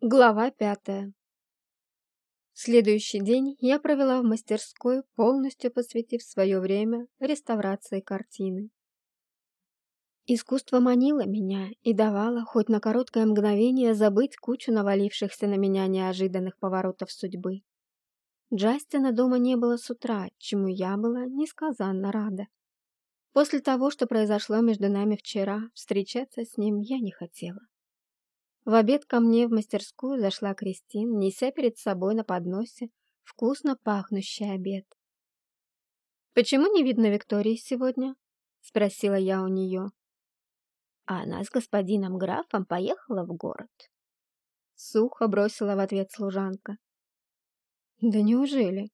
Глава пятая. Следующий день я провела в мастерской, полностью посвятив свое время реставрации картины. Искусство манило меня и давало хоть на короткое мгновение забыть кучу навалившихся на меня неожиданных поворотов судьбы. Джастина дома не было с утра, чему я была несказанно рада. После того, что произошло между нами вчера, встречаться с ним я не хотела. В обед ко мне в мастерскую зашла Кристин, неся перед собой на подносе вкусно пахнущий обед. «Почему не видно Виктории сегодня?» — спросила я у нее. «Она с господином графом поехала в город». Сухо бросила в ответ служанка. «Да неужели?»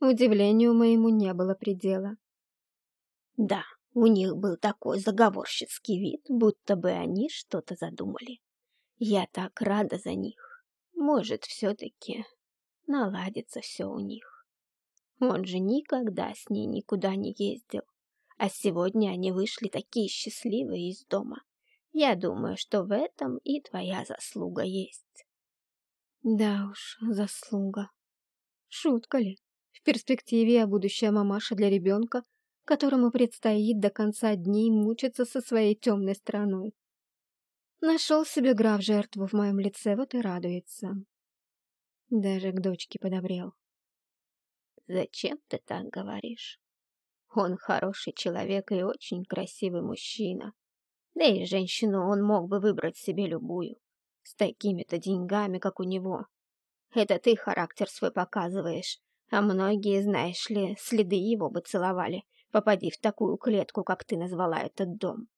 Удивлению моему не было предела. «Да, у них был такой заговорщицкий вид, будто бы они что-то задумали». Я так рада за них. Может, все-таки наладится все у них. Он же никогда с ней никуда не ездил. А сегодня они вышли такие счастливые из дома. Я думаю, что в этом и твоя заслуга есть. Да уж, заслуга. Шутка ли? В перспективе я будущая мамаша для ребенка, которому предстоит до конца дней мучиться со своей темной стороной. Нашел себе граф жертву в моем лице, вот и радуется. Даже к дочке подобрел. Зачем ты так говоришь? Он хороший человек и очень красивый мужчина. Да и женщину он мог бы выбрать себе любую. С такими-то деньгами, как у него. Это ты характер свой показываешь. А многие, знаешь ли, следы его бы целовали, попади в такую клетку, как ты назвала этот дом.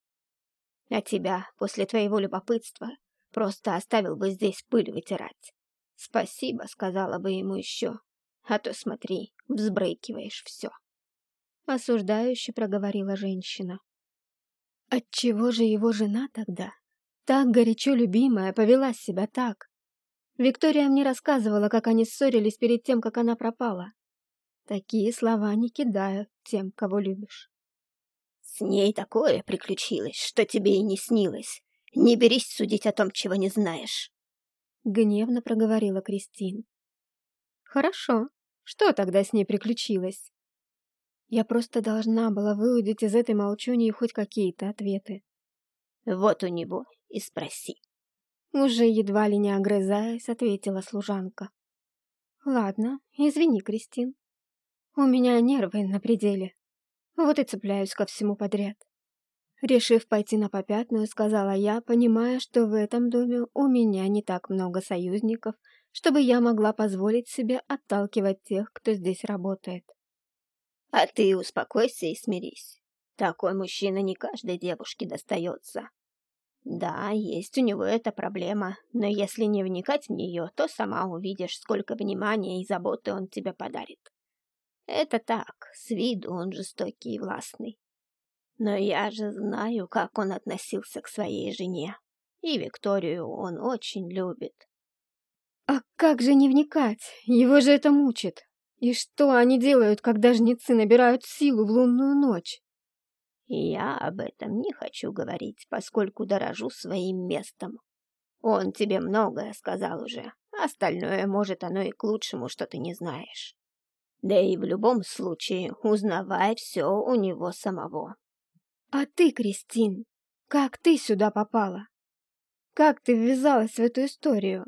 А тебя, после твоего любопытства, просто оставил бы здесь пыль вытирать. Спасибо, сказала бы ему еще. А то смотри, взбрыкиваешь все. Осуждающе проговорила женщина. Отчего же его жена тогда, так горячо любимая, повела себя так? Виктория мне рассказывала, как они ссорились перед тем, как она пропала. Такие слова не кидают тем, кого любишь. С ней такое приключилось, что тебе и не снилось. Не берись судить о том, чего не знаешь. Гневно проговорила Кристин. Хорошо. Что тогда с ней приключилось? Я просто должна была выудить из этой молчуньи хоть какие-то ответы. Вот у него и спроси. Уже едва ли не огрызаясь, ответила служанка. Ладно, извини, Кристин. У меня нервы на пределе. Вот и цепляюсь ко всему подряд. Решив пойти на попятную, сказала я, понимая, что в этом доме у меня не так много союзников, чтобы я могла позволить себе отталкивать тех, кто здесь работает. А ты успокойся и смирись. Такой мужчина не каждой девушке достается. Да, есть у него эта проблема, но если не вникать в нее, то сама увидишь, сколько внимания и заботы он тебе подарит. Это так, с виду он жестокий и властный. Но я же знаю, как он относился к своей жене. И Викторию он очень любит. А как же не вникать? Его же это мучит. И что они делают, когда жнецы набирают силу в лунную ночь? Я об этом не хочу говорить, поскольку дорожу своим местом. Он тебе многое сказал уже. Остальное, может, оно и к лучшему, что ты не знаешь. Да и в любом случае узнавай все у него самого. А ты, Кристин, как ты сюда попала? Как ты ввязалась в эту историю?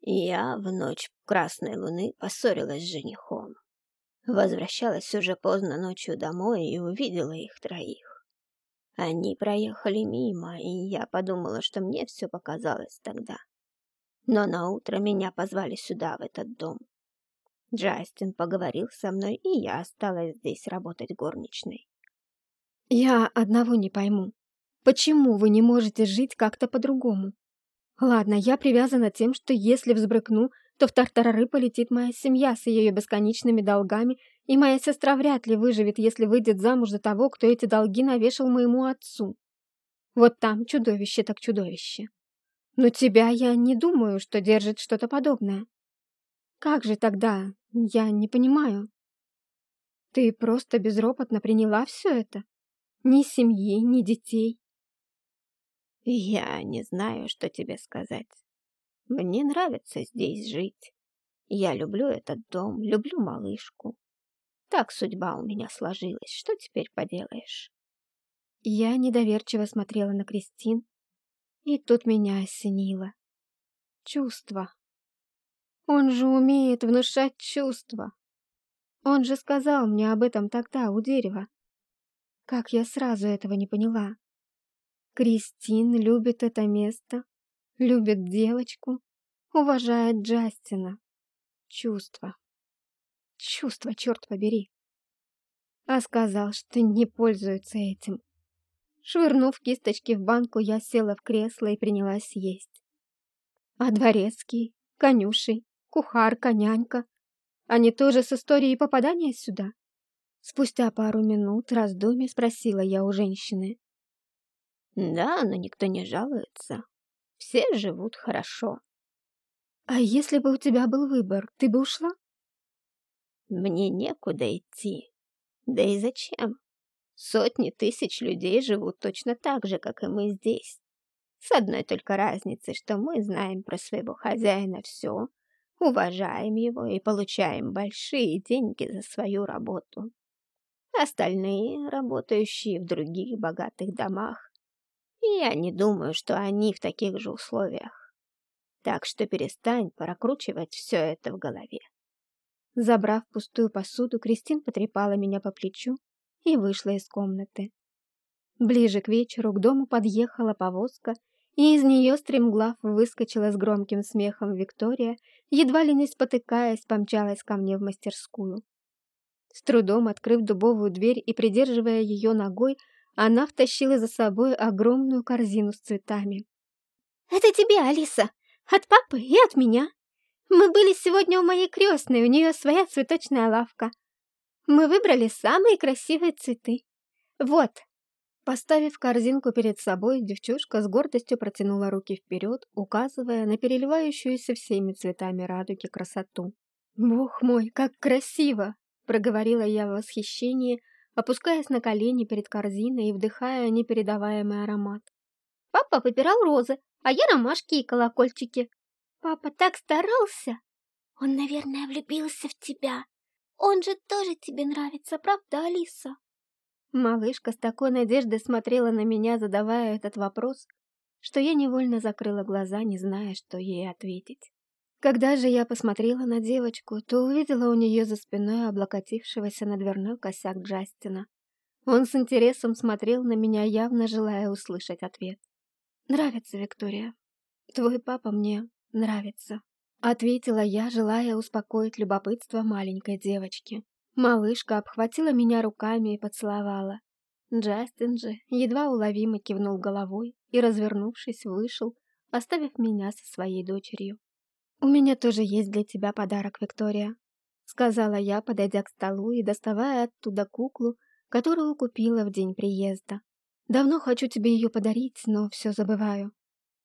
Я в ночь Красной Луны поссорилась с женихом. Возвращалась уже поздно ночью домой и увидела их троих. Они проехали мимо, и я подумала, что мне все показалось тогда. Но на утро меня позвали сюда, в этот дом. Джастин поговорил со мной, и я осталась здесь работать горничной. Я одного не пойму. Почему вы не можете жить как-то по-другому? Ладно, я привязана тем, что если взбрыкну, то в тартарары полетит моя семья с ее бесконечными долгами, и моя сестра вряд ли выживет, если выйдет замуж за того, кто эти долги навешал моему отцу. Вот там чудовище так чудовище. Но тебя я не думаю, что держит что-то подобное. Как же тогда? Я не понимаю. Ты просто безропотно приняла все это? Ни семьи, ни детей. Я не знаю, что тебе сказать. Мне нравится здесь жить. Я люблю этот дом, люблю малышку. Так судьба у меня сложилась. Что теперь поделаешь? Я недоверчиво смотрела на Кристин, и тут меня осенило. Чувства. Он же умеет внушать чувства. Он же сказал мне об этом тогда у дерева. Как я сразу этого не поняла. Кристин любит это место, любит девочку, уважает Джастина. Чувства. Чувства, черт побери. А сказал, что не пользуется этим. Швырнув кисточки в банку, я села в кресло и принялась есть. А дворецкий, конюшей, кухарка, нянька, они тоже с историей попадания сюда? Спустя пару минут раздумий спросила я у женщины. Да, но никто не жалуется. Все живут хорошо. А если бы у тебя был выбор, ты бы ушла? Мне некуда идти. Да и зачем? Сотни тысяч людей живут точно так же, как и мы здесь. С одной только разницей, что мы знаем про своего хозяина все, уважаем его и получаем большие деньги за свою работу. Остальные, работающие в других богатых домах, я не думаю, что они в таких же условиях. Так что перестань прокручивать все это в голове. Забрав пустую посуду, Кристин потрепала меня по плечу и вышла из комнаты. Ближе к вечеру к дому подъехала повозка, и из нее стремглав выскочила с громким смехом Виктория, едва ли не спотыкаясь, помчалась ко мне в мастерскую. С трудом открыв дубовую дверь и придерживая ее ногой, она втащила за собой огромную корзину с цветами. «Это тебе, Алиса! От папы и от меня! Мы были сегодня у моей крестной, у нее своя цветочная лавка. Мы выбрали самые красивые цветы. Вот!» Поставив корзинку перед собой, девчушка с гордостью протянула руки вперед, указывая на переливающуюся всеми цветами радуги красоту. «Бог мой, как красиво!» — проговорила я в восхищении, опускаясь на колени перед корзиной и вдыхая непередаваемый аромат. Папа выбирал розы, а я ромашки и колокольчики. Папа так старался. Он, наверное, влюбился в тебя. Он же тоже тебе нравится, правда, Алиса? Малышка с такой надеждой смотрела на меня, задавая этот вопрос, что я невольно закрыла глаза, не зная, что ей ответить. Когда же я посмотрела на девочку, то увидела у нее за спиной облокотившегося на дверной косяк Джастина. Он с интересом смотрел на меня, явно желая услышать ответ. «Нравится, Виктория. Твой папа мне нравится», — ответила я, желая успокоить любопытство маленькой девочки. Малышка обхватила меня руками и поцеловала. Джастин же едва уловимо кивнул головой и, развернувшись, вышел, оставив меня со своей дочерью. «У меня тоже есть для тебя подарок, Виктория», — сказала я, подойдя к столу и доставая оттуда куклу, которую купила в день приезда. «Давно хочу тебе ее подарить, но все забываю».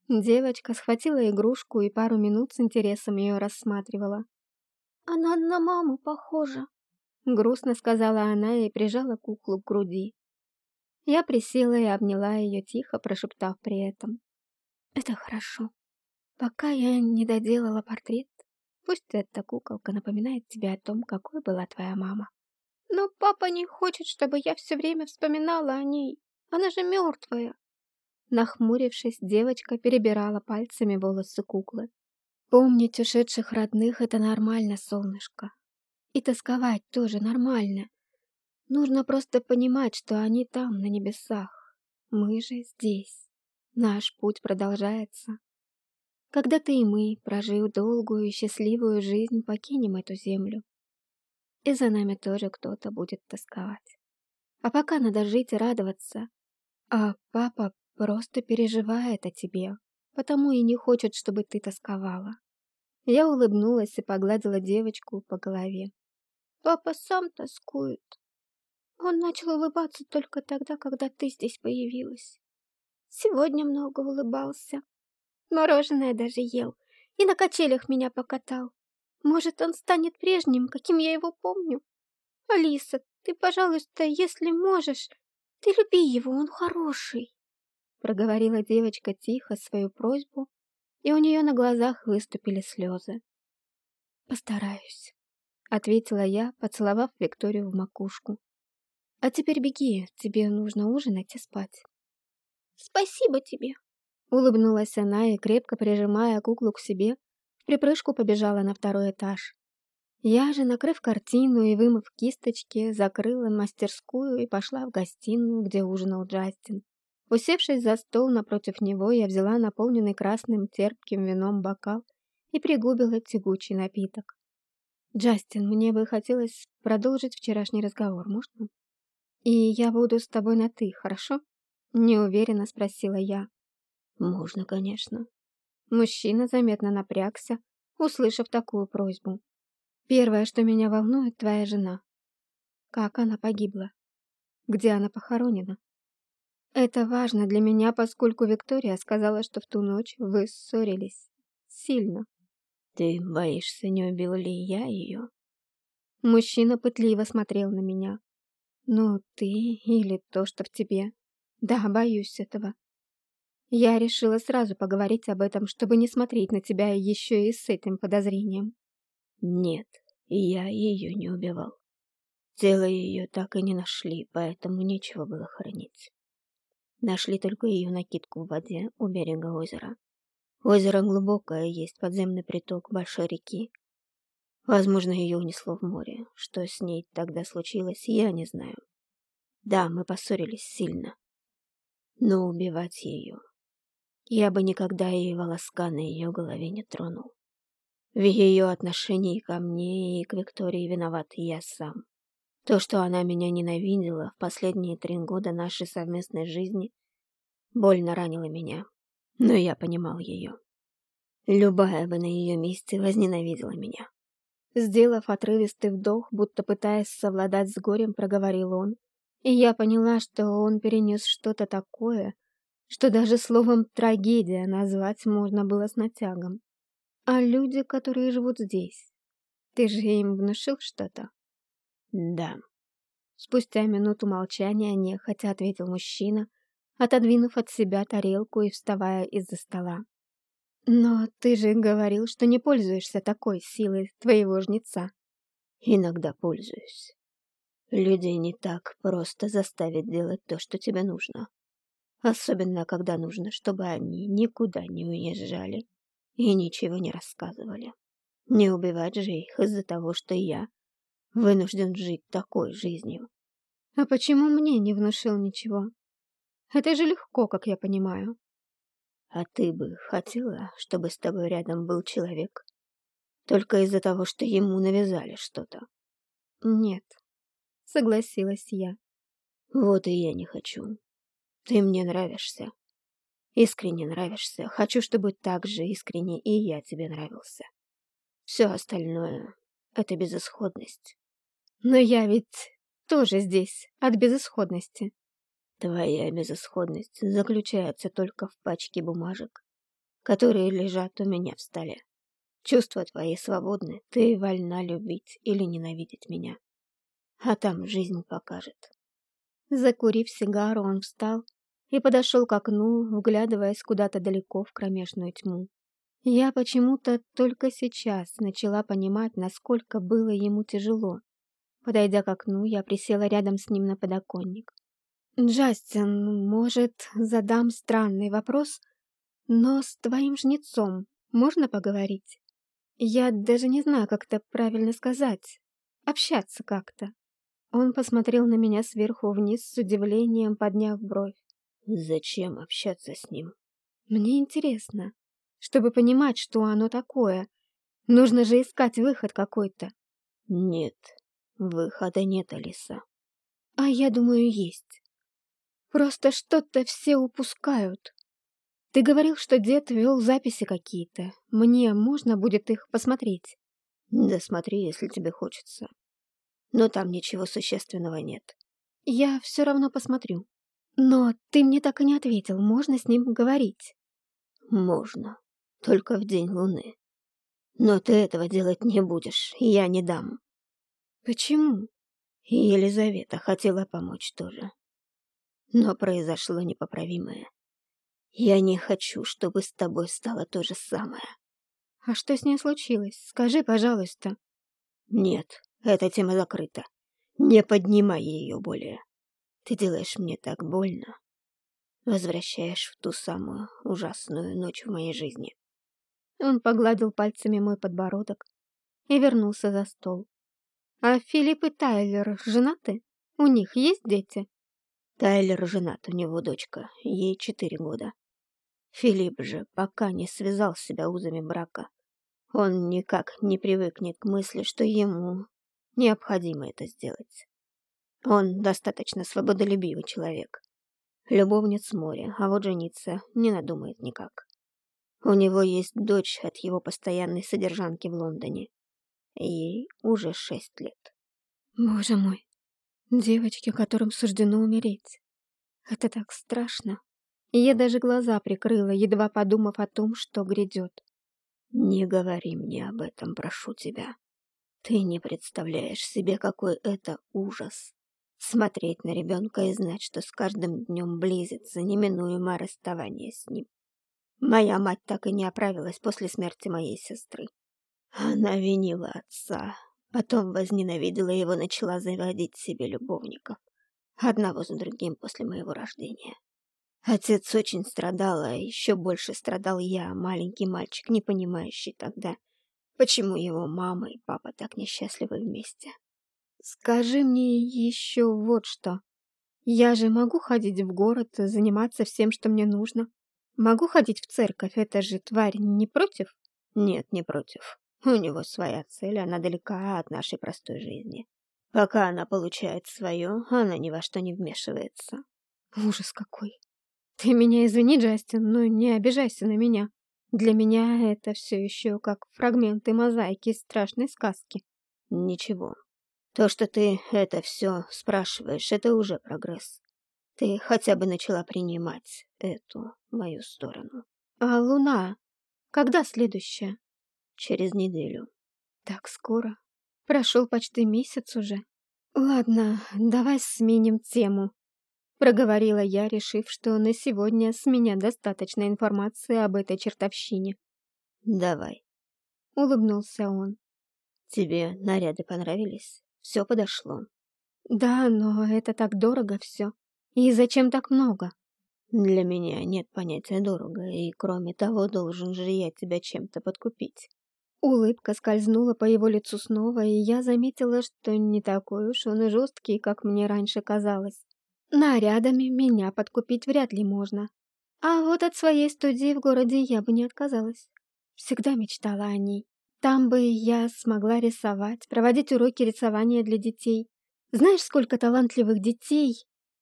Девочка схватила игрушку и пару минут с интересом ее рассматривала. «Она на маму похожа», — грустно сказала она и прижала куклу к груди. Я присела и обняла ее тихо, прошептав при этом. «Это хорошо. Пока я не доделала портрет, пусть эта куколка напоминает тебе о том, какой была твоя мама. Но папа не хочет, чтобы я все время вспоминала о ней. Она же мертвая. Нахмурившись, девочка перебирала пальцами волосы куклы. Помнить ушедших родных — это нормально, солнышко. И тосковать тоже нормально. Нужно просто понимать, что они там, на небесах. Мы же здесь. Наш путь продолжается. Когда-то и мы, прожив долгую и счастливую жизнь, покинем эту землю. И за нами тоже кто-то будет тосковать. А пока надо жить и радоваться. А папа просто переживает о тебе, потому и не хочет, чтобы ты тосковала. Я улыбнулась и погладила девочку по голове. Папа сам тоскует. Он начал улыбаться только тогда, когда ты здесь появилась. Сегодня много улыбался. Мороженое даже ел. И на качелях меня покатал. Может, он станет прежним, каким я его помню? Алиса, ты, пожалуйста, если можешь, ты люби его, он хороший. Проговорила девочка тихо свою просьбу и у нее на глазах выступили слезы. «Постараюсь», — ответила я, поцеловав Викторию в макушку. «А теперь беги, тебе нужно ужинать и спать». «Спасибо тебе», — улыбнулась она и, крепко прижимая куклу к себе, в припрыжку побежала на второй этаж. Я же, накрыв картину и вымыв кисточки, закрыла мастерскую и пошла в гостиную, где ужинал Джастин. Усевшись за стол напротив него, я взяла наполненный красным терпким вином бокал и пригубила тягучий напиток. «Джастин, мне бы хотелось продолжить вчерашний разговор, можно? И я буду с тобой на «ты», хорошо?» Неуверенно спросила я. «Можно, конечно». Мужчина заметно напрягся, услышав такую просьбу. «Первое, что меня волнует, твоя жена. Как она погибла? Где она похоронена?» Это важно для меня, поскольку Виктория сказала, что в ту ночь вы ссорились. Сильно. Ты боишься, не убил ли я ее? Мужчина пытливо смотрел на меня. Ну, ты или то, что в тебе. Да, боюсь этого. Я решила сразу поговорить об этом, чтобы не смотреть на тебя еще и с этим подозрением. Нет, я ее не убивал. Тело ее так и не нашли, поэтому нечего было хранить. Нашли только ее накидку в воде у берега озера. Озеро глубокое, есть подземный приток большой реки. Возможно, ее унесло в море. Что с ней тогда случилось, я не знаю. Да, мы поссорились сильно. Но убивать ее... Я бы никогда и волоска на ее голове не тронул. В ее отношении ко мне и к Виктории виноват я сам. То, что она меня ненавидела в последние три года нашей совместной жизни, больно ранило меня. Но я понимал ее. Любая бы на ее месте возненавидела меня. Сделав отрывистый вдох, будто пытаясь совладать с горем, проговорил он, и я поняла, что он перенес что-то такое, что даже словом «трагедия» назвать можно было с натягом. А люди, которые живут здесь, ты же им внушил что-то? Да. Спустя минуту молчания нехотя ответил мужчина, отодвинув от себя тарелку и вставая из-за стола. Но ты же говорил, что не пользуешься такой силой твоего жнеца. Иногда пользуюсь. Людей не так просто заставить делать то, что тебе нужно. Особенно, когда нужно, чтобы они никуда не уезжали и ничего не рассказывали. Не убивать же их из-за того, что я вынужден жить такой жизнью. А почему мне не внушил ничего? Это же легко, как я понимаю. А ты бы хотела, чтобы с тобой рядом был человек? Только из-за того, что ему навязали что-то? Нет, согласилась я. Вот и я не хочу. Ты мне нравишься. Искренне нравишься. Хочу, чтобы так же искренне и я тебе нравился. Все остальное — это безысходность. Но я ведь тоже здесь, от безысходности. Твоя безысходность заключается только в пачке бумажек, которые лежат у меня в столе. Чувства твои свободны, ты вольна любить или ненавидеть меня. А там жизнь покажет. Закурив сигару, он встал и подошел к окну, вглядываясь куда-то далеко в кромешную тьму. Я почему-то только сейчас начала понимать, насколько было ему тяжело, Подойдя к окну, я присела рядом с ним на подоконник. «Джастин, может, задам странный вопрос, но с твоим жнецом можно поговорить? Я даже не знаю, как это правильно сказать. Общаться как-то». Он посмотрел на меня сверху вниз с удивлением, подняв бровь. «Зачем общаться с ним?» «Мне интересно. Чтобы понимать, что оно такое. Нужно же искать выход какой-то». «Нет, Выхода нет, Алиса. А я думаю, есть. Просто что-то все упускают. Ты говорил, что дед вел записи какие-то. Мне можно будет их посмотреть? Да смотри, если тебе хочется. Но там ничего существенного нет. Я все равно посмотрю. Но ты мне так и не ответил, можно с ним говорить? Можно. Только в день луны. Но ты этого делать не будешь, я не дам. Почему? Елизавета хотела помочь тоже. Но произошло непоправимое. Я не хочу, чтобы с тобой стало то же самое. А что с ней случилось? Скажи, пожалуйста. Нет, эта тема закрыта. Не поднимай ее более. Ты делаешь мне так больно. Возвращаешь в ту самую ужасную ночь в моей жизни. Он погладил пальцами мой подбородок и вернулся за стол. А Филипп и Тайлер женаты? У них есть дети? Тайлер женат, у него дочка, ей четыре года. Филипп же пока не связал себя узами брака. Он никак не привыкнет к мысли, что ему необходимо это сделать. Он достаточно свободолюбивый человек. Любовниц моря, а вот жениться не надумает никак. У него есть дочь от его постоянной содержанки в Лондоне. Ей уже шесть лет. Боже мой, девочки, которым суждено умереть. Это так страшно. И я даже глаза прикрыла, едва подумав о том, что грядет. Не говори мне об этом, прошу тебя. Ты не представляешь себе, какой это ужас. Смотреть на ребенка и знать, что с каждым днем близится неминуемое расставание с ним. Моя мать так и не оправилась после смерти моей сестры. Она винила отца, потом возненавидела его, начала заводить себе любовников, одного за другим после моего рождения. Отец очень страдал, а еще больше страдал я, маленький мальчик, не понимающий тогда, почему его мама и папа так несчастливы вместе. Скажи мне еще вот что. Я же могу ходить в город, заниматься всем, что мне нужно. Могу ходить в церковь, это же тварь не против? Нет, не против. У него своя цель, она далека от нашей простой жизни. Пока она получает свое, она ни во что не вмешивается. Ужас какой. Ты меня извини, Джастин, но не обижайся на меня. Для меня это все еще как фрагменты мозаики из страшной сказки. Ничего. То, что ты это все спрашиваешь, это уже прогресс. Ты хотя бы начала принимать эту мою сторону. А луна? Когда следующая? Через неделю. Так скоро? Прошел почти месяц уже. Ладно, давай сменим тему. Проговорила я, решив, что на сегодня с меня достаточно информации об этой чертовщине. Давай. Улыбнулся он. Тебе наряды понравились? Все подошло. Да, но это так дорого все. И зачем так много? Для меня нет понятия дорого, и кроме того, должен же я тебя чем-то подкупить. Улыбка скользнула по его лицу снова, и я заметила, что не такой уж он и жесткий, как мне раньше казалось. Нарядами меня подкупить вряд ли можно. А вот от своей студии в городе я бы не отказалась. Всегда мечтала о ней. Там бы я смогла рисовать, проводить уроки рисования для детей. Знаешь, сколько талантливых детей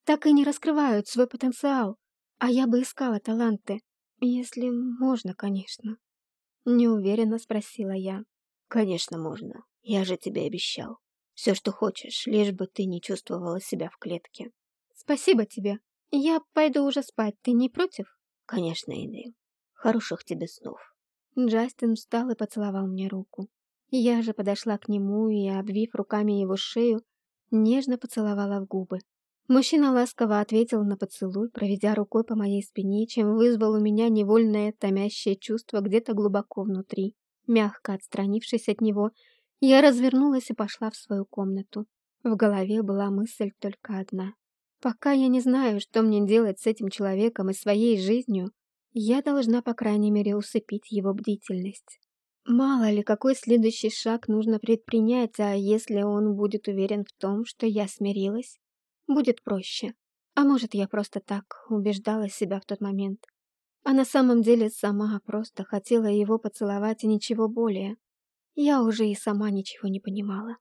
так и не раскрывают свой потенциал. А я бы искала таланты. Если можно, конечно. Неуверенно спросила я. Конечно, можно. Я же тебе обещал. Все, что хочешь, лишь бы ты не чувствовала себя в клетке. Спасибо тебе. Я пойду уже спать. Ты не против? Конечно, иди. Хороших тебе снов. Джастин встал и поцеловал мне руку. Я же подошла к нему и, обвив руками его шею, нежно поцеловала в губы. Мужчина ласково ответил на поцелуй, проведя рукой по моей спине, чем вызвал у меня невольное томящее чувство где-то глубоко внутри. Мягко отстранившись от него, я развернулась и пошла в свою комнату. В голове была мысль только одна. Пока я не знаю, что мне делать с этим человеком и своей жизнью, я должна, по крайней мере, усыпить его бдительность. Мало ли, какой следующий шаг нужно предпринять, а если он будет уверен в том, что я смирилась, Будет проще. А может, я просто так убеждала себя в тот момент. А на самом деле сама просто хотела его поцеловать и ничего более. Я уже и сама ничего не понимала.